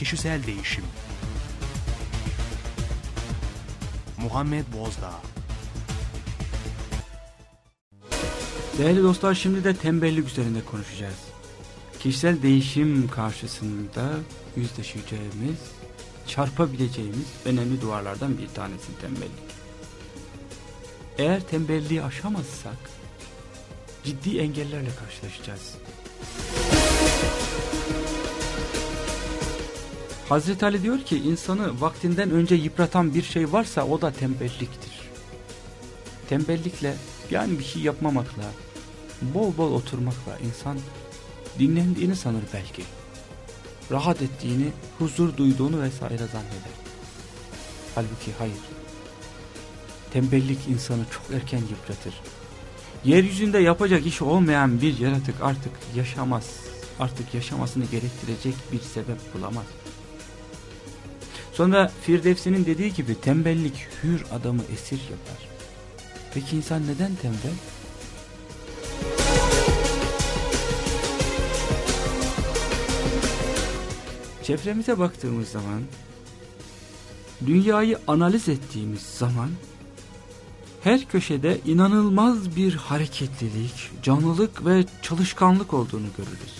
Kişisel Değişim Muhammed Bozdağ Değerli dostlar şimdi de tembellik üzerinde konuşacağız. Kişisel değişim karşısında yüzleşeceğimiz, çarpabileceğimiz önemli duvarlardan bir tanesi tembellik. Eğer tembelliği aşamazsak ciddi engellerle karşılaşacağız. Hazreti Ali diyor ki insanı vaktinden önce yıpratan bir şey varsa o da tembelliktir. Tembellikle yani bir şey yapmamakla, bol bol oturmakla insan dinlendiğini sanır belki. Rahat ettiğini, huzur duyduğunu vesaire zanneder. Halbuki hayır. Tembellik insanı çok erken yıpratır. Yeryüzünde yapacak iş olmayan bir yaratık artık yaşamaz. Artık yaşamasını gerektirecek bir sebep bulamaz. Sonra Firdevsi'nin dediği gibi tembellik hür adamı esir yapar. Peki insan neden tembel? Çevremize baktığımız zaman, dünyayı analiz ettiğimiz zaman, her köşede inanılmaz bir hareketlilik, canlılık ve çalışkanlık olduğunu görürüz.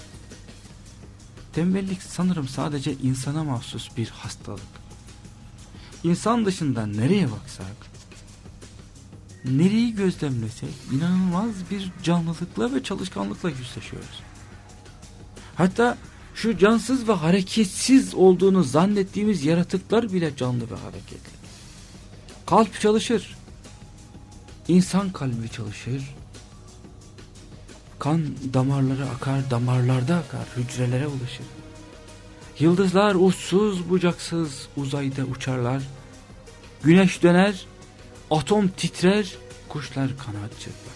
Tembellik sanırım sadece insana mahsus bir hastalık. İnsan dışında nereye baksak, nereyi gözlemlesek inanılmaz bir canlılıkla ve çalışkanlıkla yüzleşiyoruz. Hatta şu cansız ve hareketsiz olduğunu zannettiğimiz yaratıklar bile canlı ve hareketli. Kalp çalışır. İnsan kalbi çalışır. Kan damarlara akar, damarlarda akar, hücrelere ulaşır. Yıldızlar uçsuz bucaksız uzayda uçarlar. Güneş döner, atom titrer, kuşlar kanat çırpar.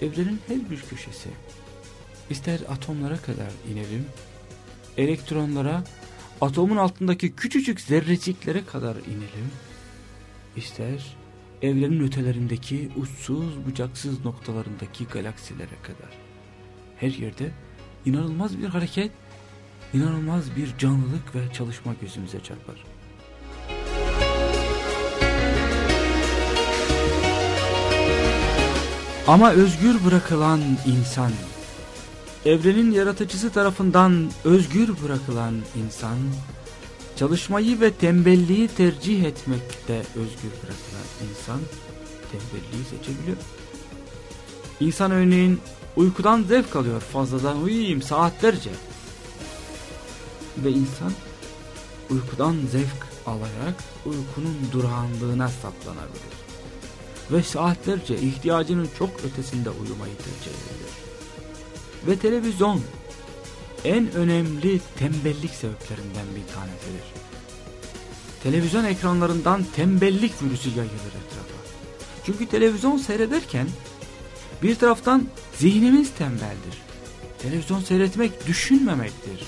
Evrenin her bir köşesi, ister atomlara kadar inelim, elektronlara, atomun altındaki küçücük zerreciklere kadar inelim, ister evrenin ötelerindeki uçsuz bucaksız noktalarındaki galaksilere kadar. Her yerde inanılmaz bir hareket, inanılmaz bir canlılık ve çalışma gözümüze çarpar. Ama özgür bırakılan insan, evrenin yaratıcısı tarafından özgür bırakılan insan, çalışmayı ve tembelliği tercih etmekte özgür bırakılan insan, tembelliği seçebiliyor. İnsan örneğin uykudan zevk alıyor fazladan uyuyayım saatlerce. Ve insan uykudan zevk alarak uykunun durağanlığına saplanabilir ve saatlerce ihtiyacının çok ötesinde uyumayı tercih ediyor. Ve televizyon en önemli tembellik sebeplerinden bir tanesidir. Televizyon ekranlarından tembellik virüsü yayılır etrafa. Çünkü televizyon seyrederken bir taraftan zihnimiz tembeldir. Televizyon seyretmek düşünmemektir.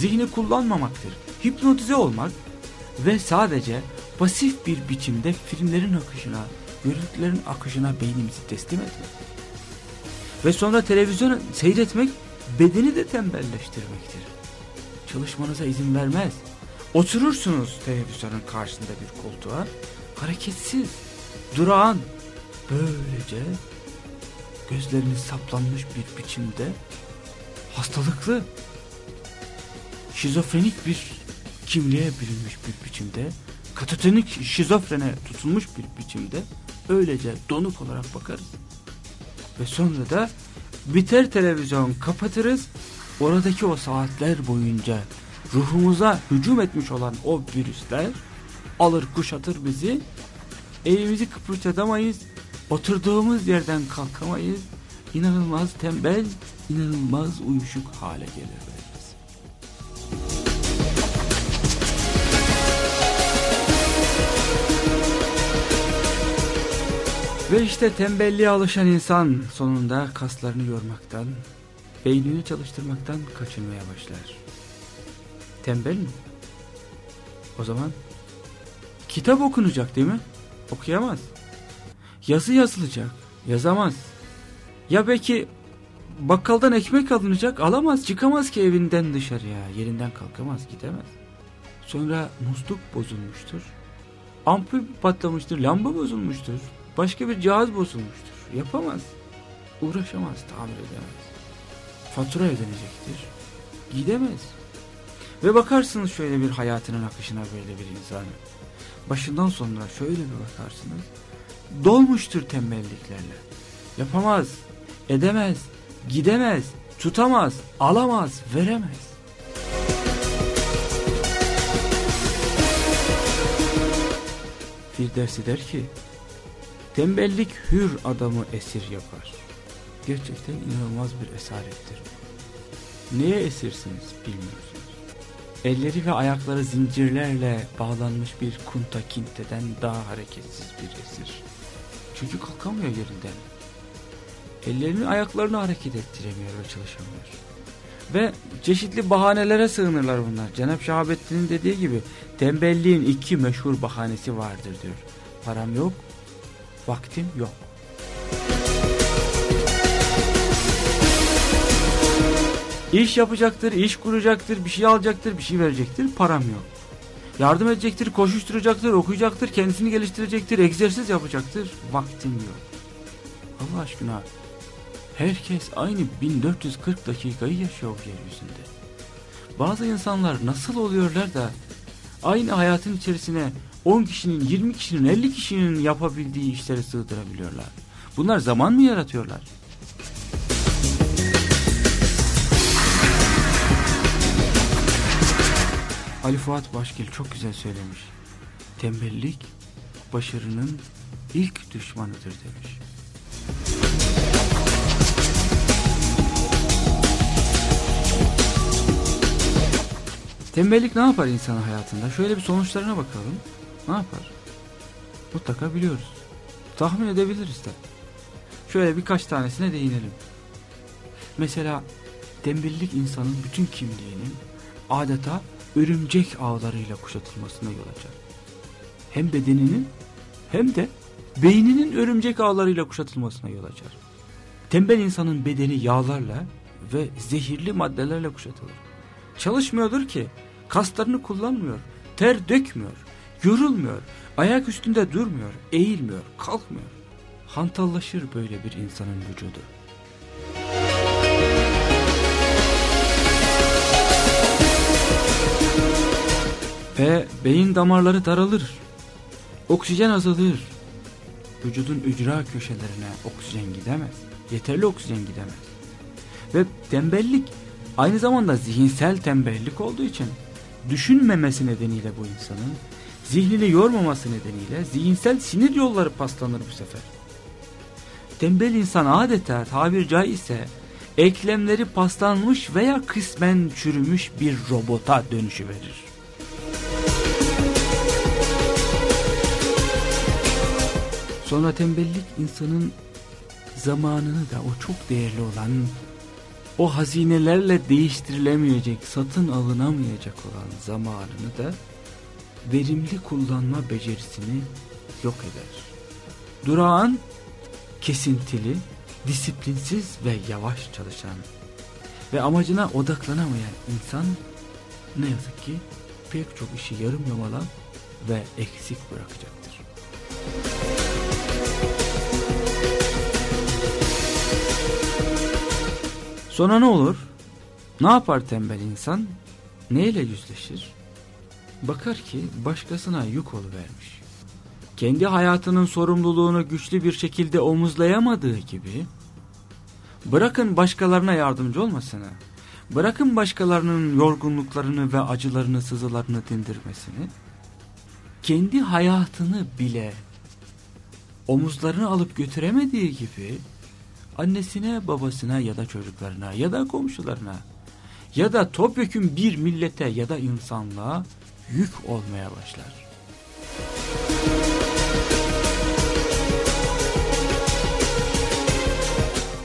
Zihni kullanmamaktır. Hipnotize olmak ve sadece pasif bir biçimde filmlerin akışına, görüntülerin akışına beynimizi teslim etmek. Ve sonra televizyon seyretmek bedeni de tembelleştirmektir. Çalışmanıza izin vermez. Oturursunuz televizyonun karşısında bir koltuğa, hareketsiz, durağan, böylece gözleriniz saplanmış bir biçimde hastalıklı, şizofrenik bir kimliğe bürünmüş bir biçimde, katatonik şizofrene tutulmuş bir biçimde öylece donuk olarak bakarız. Ve sonra da biter televizyon kapatırız. Oradaki o saatler boyunca ruhumuza hücum etmiş olan o virüsler alır kuşatır bizi. Elimizi kıpırtatamayız. Oturduğumuz yerden kalkamayız. İnanılmaz tembel, inanılmaz uyuşuk hale gelir. Ve işte tembelliğe alışan insan sonunda kaslarını yormaktan, beynini çalıştırmaktan kaçınmaya başlar. Tembel mi? O zaman kitap okunacak değil mi? Okuyamaz. Yazı yazılacak, yazamaz. Ya belki bakkaldan ekmek alınacak alamaz çıkamaz ki evinden dışarıya yerinden kalkamaz gidemez. Sonra musluk bozulmuştur. Ampul patlamıştır, lamba bozulmuştur. Başka bir cihaz bozulmuştur. Yapamaz. Uğraşamaz, tamir edemez. Fatura ödenecektir. Gidemez. Ve bakarsınız şöyle bir hayatının akışına böyle bir insanı. Başından sonuna şöyle bir bakarsınız. Dolmuştur tembelliklerle. Yapamaz, edemez, gidemez, tutamaz, alamaz, veremez. Firdevsi der ki, tembellik hür adamı esir yapar. Gerçekten inanılmaz bir esarettir. Neye esirsiniz bilmiyorsunuz. Elleri ve ayakları zincirlerle bağlanmış bir kunta kinteden daha hareketsiz bir esir. Çünkü kalkamıyor yerinden. Ellerini ayaklarını hareket ettiremiyor ve çalışamıyor. Ve çeşitli bahanelere sığınırlar bunlar. Cenab-ı Şahabettin'in dediği gibi tembelliğin iki meşhur bahanesi vardır diyor. Param yok, vaktim yok. İş yapacaktır, iş kuracaktır, bir şey alacaktır, bir şey verecektir, param yok. Yardım edecektir, koşuşturacaktır, okuyacaktır, kendisini geliştirecektir, egzersiz yapacaktır, vaktim yok. Allah aşkına herkes aynı 1440 dakikayı yaşıyor yeryüzünde. Bazı insanlar nasıl oluyorlar da aynı hayatın içerisine 10 kişinin, 20 kişinin, 50 kişinin yapabildiği işleri sığdırabiliyorlar. Bunlar zaman mı yaratıyorlar? Ali Fuat Başgil çok güzel söylemiş. Tembellik başarının ilk düşmanıdır demiş. Tembellik ne yapar insanın hayatında? Şöyle bir sonuçlarına bakalım. Ne yapar? Mutlaka biliyoruz. Tahmin edebiliriz de. Şöyle birkaç tanesine değinelim. Mesela tembellik insanın bütün kimliğinin adeta örümcek ağlarıyla kuşatılmasına yol açar. Hem bedeninin hem de beyninin örümcek ağlarıyla kuşatılmasına yol açar. Tembel insanın bedeni yağlarla ve zehirli maddelerle kuşatılır. Çalışmıyordur ki, kaslarını kullanmıyor, ter dökmüyor, yorulmuyor, ayak üstünde durmuyor, eğilmiyor, kalkmıyor. Hantallaşır böyle bir insanın vücudu. Ve beyin damarları daralır. Oksijen azalır. Vücudun ücra köşelerine oksijen gidemez. Yeterli oksijen gidemez. Ve tembellik aynı zamanda zihinsel tembellik olduğu için düşünmemesi nedeniyle bu insanın zihnini yormaması nedeniyle zihinsel sinir yolları paslanır bu sefer. Tembel insan adeta tabir caizse eklemleri paslanmış veya kısmen çürümüş bir robota dönüşü verir. Sonra tembellik insanın zamanını da o çok değerli olan o hazinelerle değiştirilemeyecek, satın alınamayacak olan zamanını da verimli kullanma becerisini yok eder. Durağan, kesintili, disiplinsiz ve yavaş çalışan ve amacına odaklanamayan insan ne yazık ki pek çok işi yarım yamalak ve eksik bırakacaktır. Sonra ne olur? Ne yapar tembel insan? Neyle yüzleşir? Bakar ki başkasına yük oluvermiş. Kendi hayatının sorumluluğunu güçlü bir şekilde omuzlayamadığı gibi bırakın başkalarına yardımcı olmasını, bırakın başkalarının yorgunluklarını ve acılarını, sızılarını dindirmesini, kendi hayatını bile omuzlarını alıp götüremediği gibi annesine, babasına ya da çocuklarına ya da komşularına ya da topyekun bir millete ya da insanlığa yük olmaya başlar.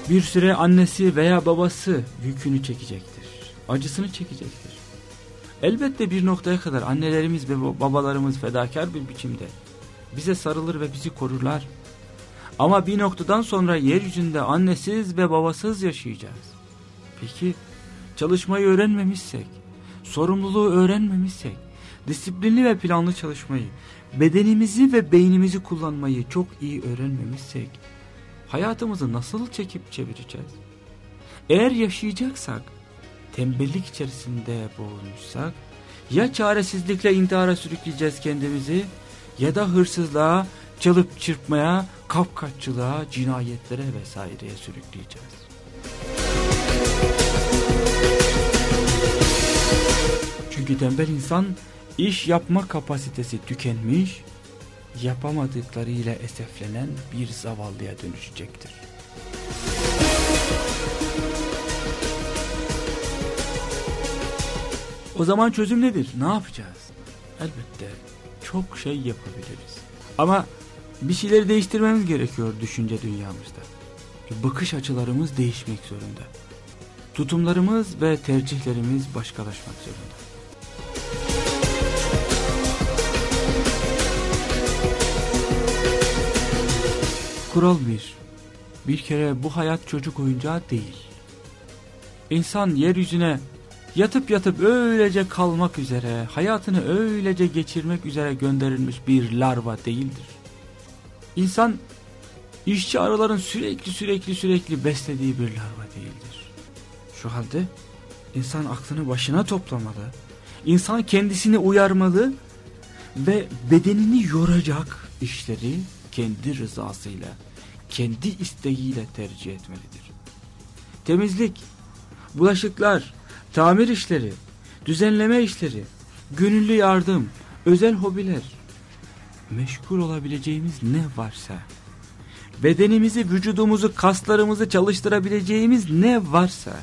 Bir süre annesi veya babası yükünü çekecektir. Acısını çekecektir. Elbette bir noktaya kadar annelerimiz ve babalarımız fedakar bir biçimde bize sarılır ve bizi korurlar. Ama bir noktadan sonra yeryüzünde annesiz ve babasız yaşayacağız. Peki çalışmayı öğrenmemişsek, sorumluluğu öğrenmemişsek, disiplinli ve planlı çalışmayı, bedenimizi ve beynimizi kullanmayı çok iyi öğrenmemişsek, hayatımızı nasıl çekip çevireceğiz? Eğer yaşayacaksak, tembellik içerisinde boğulmuşsak, ya çaresizlikle intihara sürükleyeceğiz kendimizi, ya da hırsızlığa, çalıp çırpmaya, kapkaççılığa, cinayetlere vesaireye sürükleyeceğiz. Çünkü tembel insan iş yapma kapasitesi tükenmiş, yapamadıklarıyla eseflenen bir zavallıya dönüşecektir. O zaman çözüm nedir? Ne yapacağız? Elbette çok şey yapabiliriz. Ama bir şeyleri değiştirmemiz gerekiyor düşünce dünyamızda. Bakış açılarımız değişmek zorunda. Tutumlarımız ve tercihlerimiz başkalaşmak zorunda. Kural bir. Bir kere bu hayat çocuk oyuncağı değil. İnsan yeryüzüne yatıp yatıp öylece kalmak üzere, hayatını öylece geçirmek üzere gönderilmiş bir larva değildir. İnsan işçi arıların sürekli sürekli sürekli beslediği bir larva değildir. Şu halde insan aklını başına toplamalı, insan kendisini uyarmalı ve bedenini yoracak işleri kendi rızasıyla, kendi isteğiyle tercih etmelidir. Temizlik, bulaşıklar, tamir işleri, düzenleme işleri, gönüllü yardım, özel hobiler, meşgul olabileceğimiz ne varsa, bedenimizi, vücudumuzu, kaslarımızı çalıştırabileceğimiz ne varsa,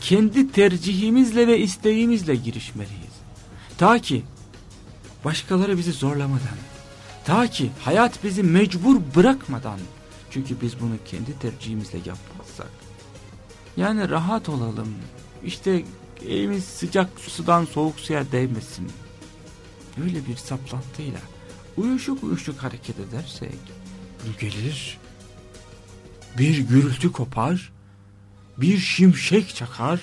kendi tercihimizle ve isteğimizle girişmeliyiz. Ta ki başkaları bizi zorlamadan, ta ki hayat bizi mecbur bırakmadan, çünkü biz bunu kendi tercihimizle yapmazsak, yani rahat olalım, işte elimiz sıcak sudan soğuk suya değmesin, öyle bir saplantıyla, uyuşuk uyuşuk hareket edersek, gelir, bir gürültü kopar, bir şimşek çakar,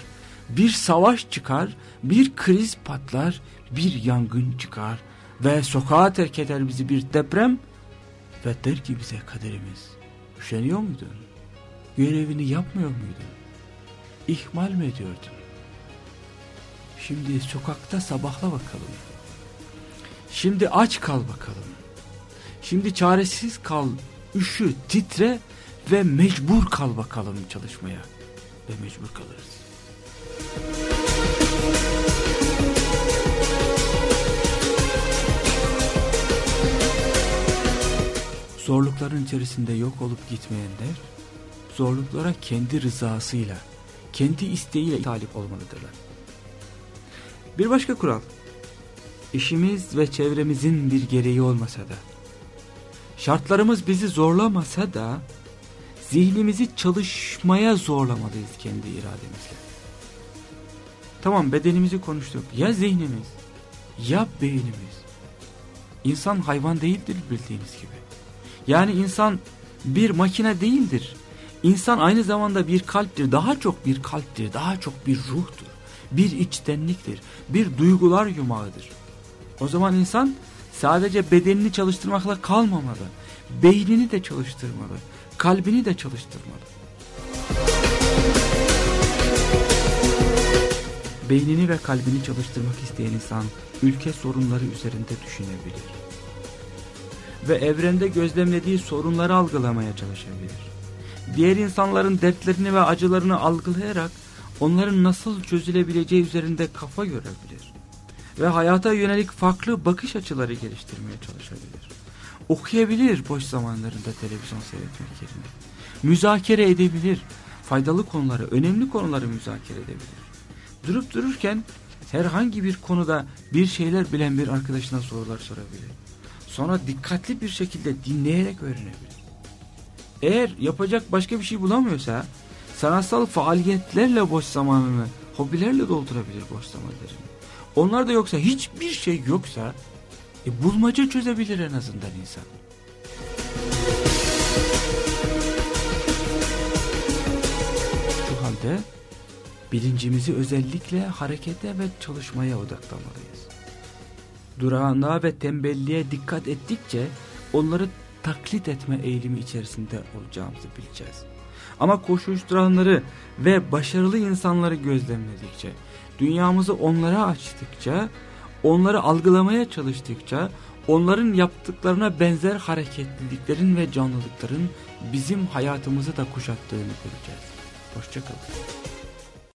bir savaş çıkar, bir kriz patlar, bir yangın çıkar ve sokağa terk eder bizi bir deprem ve der ki bize kaderimiz. Üşeniyor muydun? Görevini yapmıyor muydun? İhmal mi ediyordun? Şimdi sokakta sabahla bakalım. Şimdi aç kal bakalım. Şimdi çaresiz kal, üşü, titre ve mecbur kal bakalım çalışmaya. Ve mecbur kalırız. Zorlukların içerisinde yok olup gitmeyenler, zorluklara kendi rızasıyla, kendi isteğiyle talip olmalıdırlar. Bir başka kural, işimiz ve çevremizin bir gereği olmasa da, şartlarımız bizi zorlamasa da, zihnimizi çalışmaya zorlamalıyız kendi irademizle. Tamam bedenimizi konuştuk. Ya zihnimiz, ya beynimiz. İnsan hayvan değildir bildiğiniz gibi. Yani insan bir makine değildir. İnsan aynı zamanda bir kalptir, daha çok bir kalptir, daha çok bir ruhtur. Bir içtenliktir, bir duygular yumağıdır. O zaman insan sadece bedenini çalıştırmakla kalmamalı. Beynini de çalıştırmalı, kalbini de çalıştırmalı. Beynini ve kalbini çalıştırmak isteyen insan ülke sorunları üzerinde düşünebilir. Ve evrende gözlemlediği sorunları algılamaya çalışabilir. Diğer insanların dertlerini ve acılarını algılayarak onların nasıl çözülebileceği üzerinde kafa görebilir. Ve hayata yönelik farklı bakış açıları geliştirmeye çalışabilir. Okuyabilir boş zamanlarında televizyon seyretmek yerine. Müzakere edebilir. Faydalı konuları, önemli konuları müzakere edebilir. Durup dururken herhangi bir konuda bir şeyler bilen bir arkadaşına sorular sorabilir. Sonra dikkatli bir şekilde dinleyerek öğrenebilir. Eğer yapacak başka bir şey bulamıyorsa sanatsal faaliyetlerle boş zamanını, hobilerle doldurabilir boş zamanlarını. Onlar da yoksa hiçbir şey yoksa e, bulmaca çözebilir en azından insan. Şu halde bilincimizi özellikle harekete ve çalışmaya odaklamalıyız. Durağanlığa ve tembelliğe dikkat ettikçe onları taklit etme eğilimi içerisinde olacağımızı bileceğiz. Ama koşuşturanları ve başarılı insanları gözlemledikçe, dünyamızı onlara açtıkça, onları algılamaya çalıştıkça, onların yaptıklarına benzer hareketliliklerin ve canlılıkların bizim hayatımızı da kuşattığını göreceğiz. Hoşçakalın.